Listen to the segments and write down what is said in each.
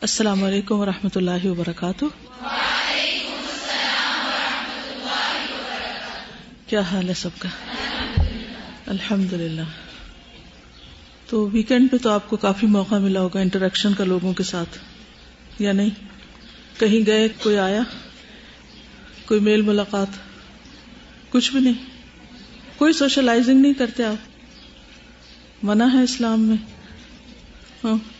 السلام علیکم و رحمۃ اللہ وبرکاتہ۔ کیا حال ہے سب کا؟ الحمد للہ تو ویکینڈ پہ تو آپ کو کافی موقع ملا ہوگا انٹریکشن کا لوگوں کے ساتھ، یا نہیں؟ کہیں گئے، کوئی آیا؟ کوئی میل ملاقات؟ کچھ بھی نہیں۔ کوئی سوشلائزنگ نہیں کرتے آپ۔ منع ہے اسلام میں۔ ہاں۔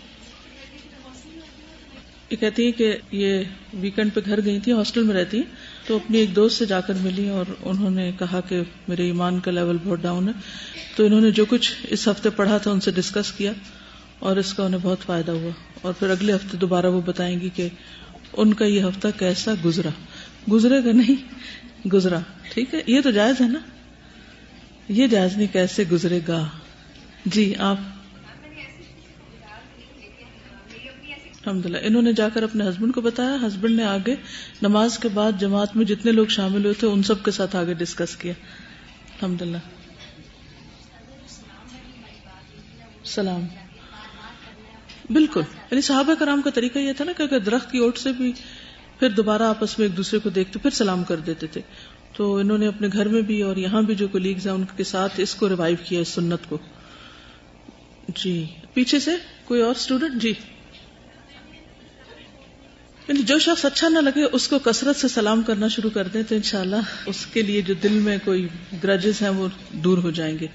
یہ کہتی ہیں کہ یہ ویکینڈ پہ گھر گئی تھی ہاسٹل میں رہتی، تو اپنی ایک دوست سے جا کر ملی اور انہوں نے کہا کہ میرے ایمان کا لیول بہت ڈاؤن ہے۔ تو انہوں نے جو کچھ اس ہفتے پڑھا تھا ان سے ڈسکس کیا اور اس کا انہیں بہت فائدہ ہوا۔ اور پھر اگلے ہفتے دوبارہ وہ بتائیں گی کہ ان کا یہ ہفتہ کیسا گزرا۔ گزرے گا نہیں، گزرا۔ ٹھیک ہے، یہ تو جائز ہے نا۔ یہ جائز نہیں کیسے گزرے گا۔ جی آپ الحمد للہ انہوں نے جا کر اپنے ہسبینڈ کو بتایا ہسبینڈ نے آگے نماز کے بعد جماعت میں جتنے لوگ شامل ہوئے تھے، ان سب کے ساتھ آگے ڈسکس کیا۔ الحمد للہ سلام۔ بالکل۔ یعنی صحابہ کرام کا طریقہ یہ تھا نا کہ اگر درخت کی اوٹ سے بھی پھر دوبارہ آپس میں ایک دوسرے کو دیکھتے، پھر سلام کر دیتے تھے۔ تو انہوں نے اپنے گھر میں بھی اور یہاں بھی جو کولیگز ہیں، ان کے ساتھ اس کو ریوائو کیا، اس سنت کو۔ جی۔ پیچھے سے کوئی اور اسٹوڈینٹ جی۔ یعنی جو شخص اچھا نہ لگے اس کو کثرت سے سلام کرنا شروع کر دیں تو انشاءاللہ اس کے لیے جو دل میں کوئی گرجز ہیں وہ دور ہو جائیں گے۔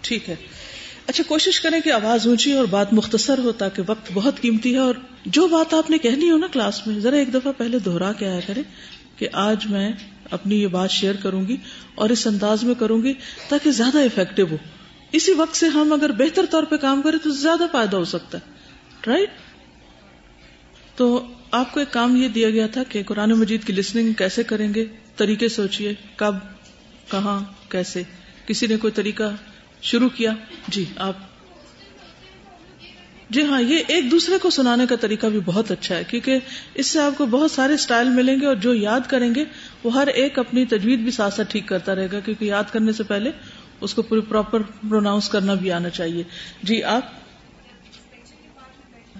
ٹھیک ہے۔ اچھا کوشش کریں کہ آواز اونچی اور بات مختصر ہو تاکہ وقت بہت قیمتی ہے اور جو بات آپ نے کہنی ہو نا کلاس میں، ذرا ایک دفعہ پہلے دوہرا کے آیا کرے کہ آج میں اپنی یہ بات شیئر کروں گی اور اس انداز میں کروں گی تاکہ زیادہ افیکٹو ہو۔ اسی وقت سے ہم اگر بہتر طور پہ کام کریں تو زیادہ فائدہ ہو سکتا ہے۔ رائٹ تو آپ کو ایک کام یہ دیا گیا تھا کہ قرآن مجید کی لسننگ کیسے کریں گے؟ طریقے سوچیے کب، کہاں، کیسے؟ کسی نے کوئی طریقہ شروع کیا؟ جی آپ۔ جی ہاں یہ ایک دوسرے کو سنانے کا طریقہ بھی بہت اچھا ہے، کیونکہ اس سے آپ کو بہت سارے سٹائل ملیں گے اور جو یاد کریں گے، وہ ہر ایک اپنی تجوید بھی ساتھ ساتھ ٹھیک کرتا رہے گا، کیونکہ یاد کرنے سے پہلے اس کو پوری پراپر پروناؤنس کرنا بھی آنا چاہیے۔ جی آپ۔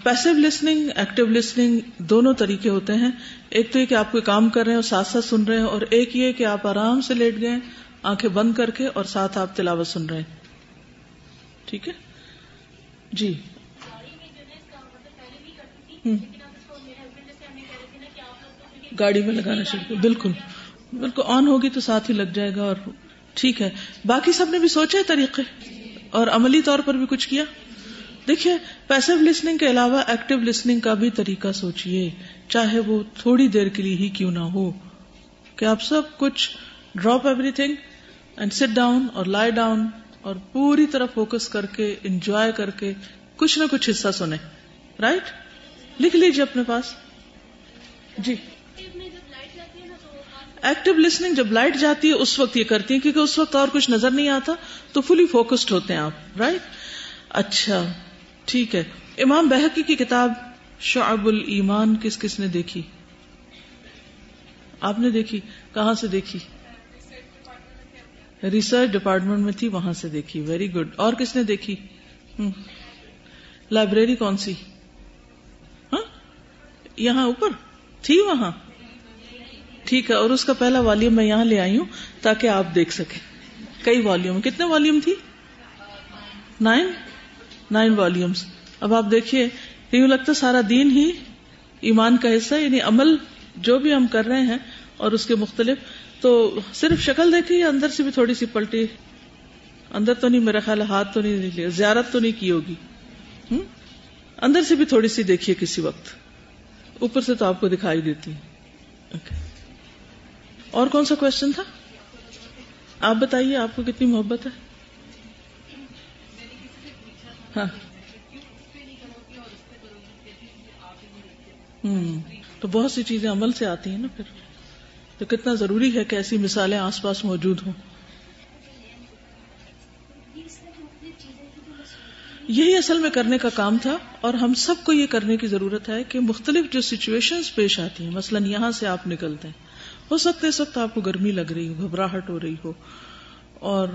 پیسو لسننگ ایکٹیو لسننگ دونوں طریقے ہوتے ہیں۔ ایک تو یہ کہ آپ کوئی کام کر رہے ہیں اور ساتھ ساتھ سن رہے ہیں، اور ایک یہ کہ آپ آرام سے لیٹ گئے آنکھیں بند کر کے اور ساتھ آپ تلاوت سن رہے ہیں۔ ٹھیک ہے؟ جی۔ گاڑی میں لگانا چاہیے بالکل۔ بالکل، آن ہوگی تو ساتھ ہی لگ جائے گا اور ٹھیک ہے۔ باقی سب نے بھی سوچے طریقے اور عملی طور پر بھی کچھ کیا؟ دیکھیے پیسو لسننگ کے علاوہ ایکٹیو لسننگ کا بھی طریقہ سوچیے چاہے وہ تھوڑی دیر کے لیے ہی کیوں نہ ہو۔ کہ آپ سب کچھ drop every thing and sit down اور لائی ڈاؤن اور پوری طرح فوکس کر کے انجوائے کر کے کچھ نہ کچھ حصہ سنیں۔ رائٹ لکھ لیجیے اپنے پاس۔ جی۔ ایکٹیو لسننگ جب لائٹ جاتی ہے، اس وقت یہ کرتی ہیں، کیونکہ اس وقت اور کچھ نظر نہیں آتا، تو فلی فوکسڈ ہوتے ہیں آپ۔ رائٹ اچھا۔ ٹھیک ہے۔ امام بحقی کی کتاب شعب الایمان کس کس نے دیکھی؟ آپ نے دیکھی؟ کہاں سے دیکھی؟ ریسرچ ڈپارٹمنٹ میں تھی، وہاں سے دیکھی۔ Very good. اور کس نے دیکھی؟ لائبریری کون سی؟ ہاں؟ یہاں اوپر؟ تھی وہاں۔ ٹھیک ہے، اور اس کا پہلا والیوم میں یہاں لے آئی ہوں تاکہ آپ دیکھ سکیں۔ کئی والیوم؟ کتنے والیوم تھی؟ نائن؟ نائن والیومس اب آپ دیکھیے، یوں لگتا سارا دین ہی ایمان کا حصہ یعنی عمل جو بھی ہم کر رہے ہیں اور اس کے مختلف۔ تو صرف شکل دیکھی اندر سے بھی تھوڑی سی پلٹی؟ اندر تو نہیں، میرا خیال ہاتھ تو نہیں لیا، زیارت تو نہیں کی ہوگی۔ اندر سے بھی تھوڑی سی دیکھیے کسی وقت۔ اوپر سے تو آپ کو دکھائی دیتی۔ اور کون سا کوشچن تھا؟ آپ بتائیے، آپ کو کتنی محبت ہے؟ ہاں۔ تو بہت سی چیزیں عمل سے آتی ہیں نا پھر۔ تو کتنا ضروری ہے کہ ایسی مثالیں آس پاس موجود ہوں۔ یہی اصل میں کرنے کا کام تھا اور ہم سب کو یہ کرنے کی ضرورت ہے کہ مختلف جو سچویشن پیش آتی ہیں، مثلاً یہاں سے آپ نکلتے ہیں۔ ہو سکتا ہے، اس وقت آپ کو گرمی لگ رہی ہو، گھبراہٹ ہو رہی ہو۔ اور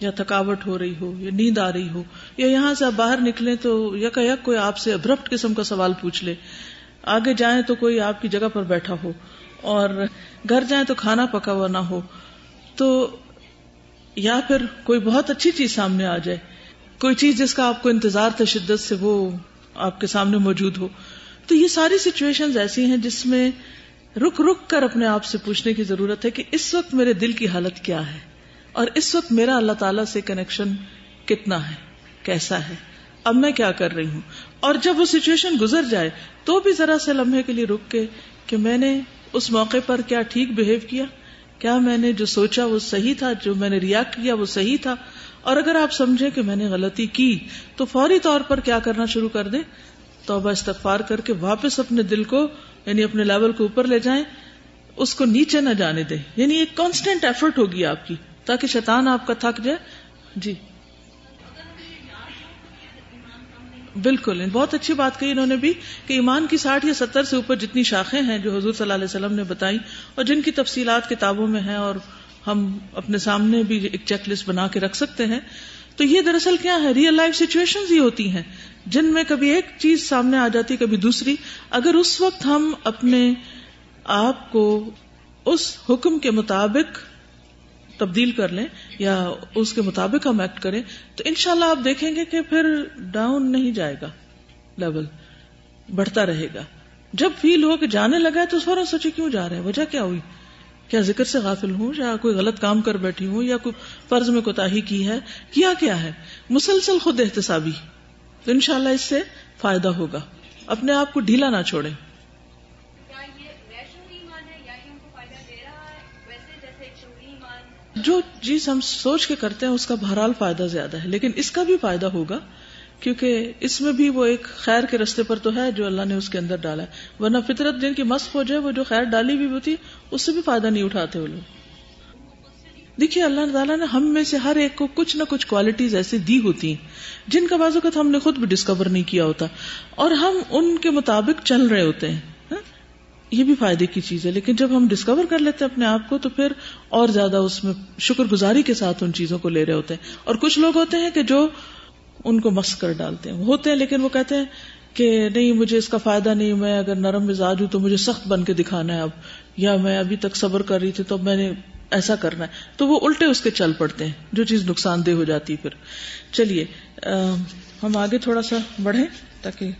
یا تھکاوٹ ہو رہی ہو، یا نیند آ رہی ہو، یا یہاں سے آپ باہر نکلیں تو یک یک کوئی آپ سے ابرپٹ قسم کا سوال پوچھ لے۔ آگے جائیں تو کوئی آپ کی جگہ پر بیٹھا ہو، اور گھر جائیں تو کھانا پکا ہوا نہ ہو۔ تو یا پھر کوئی بہت اچھی چیز سامنے آ جائے۔ کوئی چیز جس کا آپ کو انتظار تھا شدت سے وہ آپ کے سامنے موجود ہو۔ تو یہ ساری سچویشن ایسی ہیں جس میں رک رک کر اپنے آپ سے پوچھنے کی ضرورت ہے کہ اس وقت میرے دل کی حالت کیا ہے۔ اور اس وقت میرا اللہ تعالی سے کنیکشن کتنا ہے؟ کیسا ہے؟ اب میں کیا کر رہی ہوں؟ اور جب وہ سچویشن گزر جائے، تو بھی ذرا سے لمحے کے لیے رک کے کہ میں نے اس موقع پر کیا ٹھیک بہیو کیا؟ کیا میں نے جو سوچا وہ صحیح تھا؟ جو میں نے ریاکٹ کیا وہ صحیح تھا؟ اور اگر آپ سمجھے کہ میں نے غلطی کی، تو فوری طور پر کیا کرنا شروع کر دیں؟ توبہ استغفار کر کے واپس اپنے دل کو یعنی اپنے لیول کو اوپر لے جائیں، اس کو نیچے نہ جانے دیں۔ یعنی ایک کانسٹینٹ ایفرٹ ہوگی آپ کی۔ تاکہ شیطان آپ کا تھک جائے۔ جی۔ بالکل، بہت اچھی بات کہی انہوں نے بھی کہ ایمان کی ساٹھ یا ستر سے اوپر جتنی شاخیں ہیں جو حضور صلی اللہ علیہ وسلم نے بتائی اور جن کی تفصیلات کتابوں میں ہیں اور ہم اپنے سامنے بھی ایک چیک لسٹ بنا کے رکھ سکتے ہیں، تو یہ دراصل کیا ہے؟ ریئل لائف سچویشن ہی ہوتی ہیں۔ جن میں کبھی ایک چیز سامنے آ جاتی، کبھی دوسری۔ اگر اس وقت ہم اپنے آپ کو اس حکم کے مطابق تبدیل کر لیں یا اس کے مطابق ہم ایکٹ کریں، تو انشاءاللہ اللہ آپ دیکھیں گے کہ پھر ڈاؤن نہیں جائے گا لیول بڑھتا رہے گا۔ جب فیل ہو کہ جانے لگا ہے تو فوراً سوچے کیوں جا رہا ہے وجہ کیا ہوئی؟ کیا ذکر سے غافل ہوں؟ یا کوئی غلط کام کر بیٹھی ہوں؟ یا کوئی فرض میں کوتا کی ہے؟ کیا کیا ہے؟ مسلسل خود احتسابی۔ تو انشاءاللہ اس سے فائدہ ہوگا۔ اپنے آپ کو ڈھیلا نہ چھوڑیں۔ جو چیز ہم سوچ کے کرتے ہیں، اس کا بہرحال فائدہ زیادہ ہے۔ لیکن اس کا بھی فائدہ ہوگا، کیونکہ اس میں بھی وہ ایک خیر کے رستے پر تو ہے جو اللہ نے اس کے اندر ڈالا ہے۔ ورنہ فطرت جن کی مست ہو جائے وہ جو خیر ڈالی بھی ہوتی اس سے بھی فائدہ نہیں اٹھاتے وہ لوگ۔ دیکھیے، اللہ تعالیٰ نے ہم میں سے ہر ایک کو کچھ نہ کچھ کوالٹیز ایسی دی ہوتی ہیں، جن کا بعض اوقات ہم نے خود بھی ڈسکور نہیں کیا ہوتا۔ اور ہم ان کے مطابق چل رہے ہوتے ہیں۔ یہ بھی فائدے کی چیز ہے، لیکن جب ہم ڈسکور کر لیتے ہیں اپنے آپ کو، تو پھر اور زیادہ اس میں شکر گزاری کے ساتھ ان چیزوں کو لے رہے ہوتے ہیں۔ اور کچھ لوگ ہوتے ہیں کہ جو ان کو مس کر ڈالتے ہیں۔ ہوتے ہیں، لیکن وہ کہتے ہیں کہ نہیں، مجھے اس کا فائدہ نہیں، میں اگر نرم مزاج ہوں تو مجھے سخت بن کے دکھانا ہے اب، یا میں ابھی تک صبر کر رہی تھی تو اب میں نے ایسا کرنا ہے۔ تو وہ الٹے اس کے چل پڑتے ہیں، جو چیز نقصان دہ ہو جاتی پھر۔ چلیے ہم آگے تھوڑا سا بڑھیں تاکہ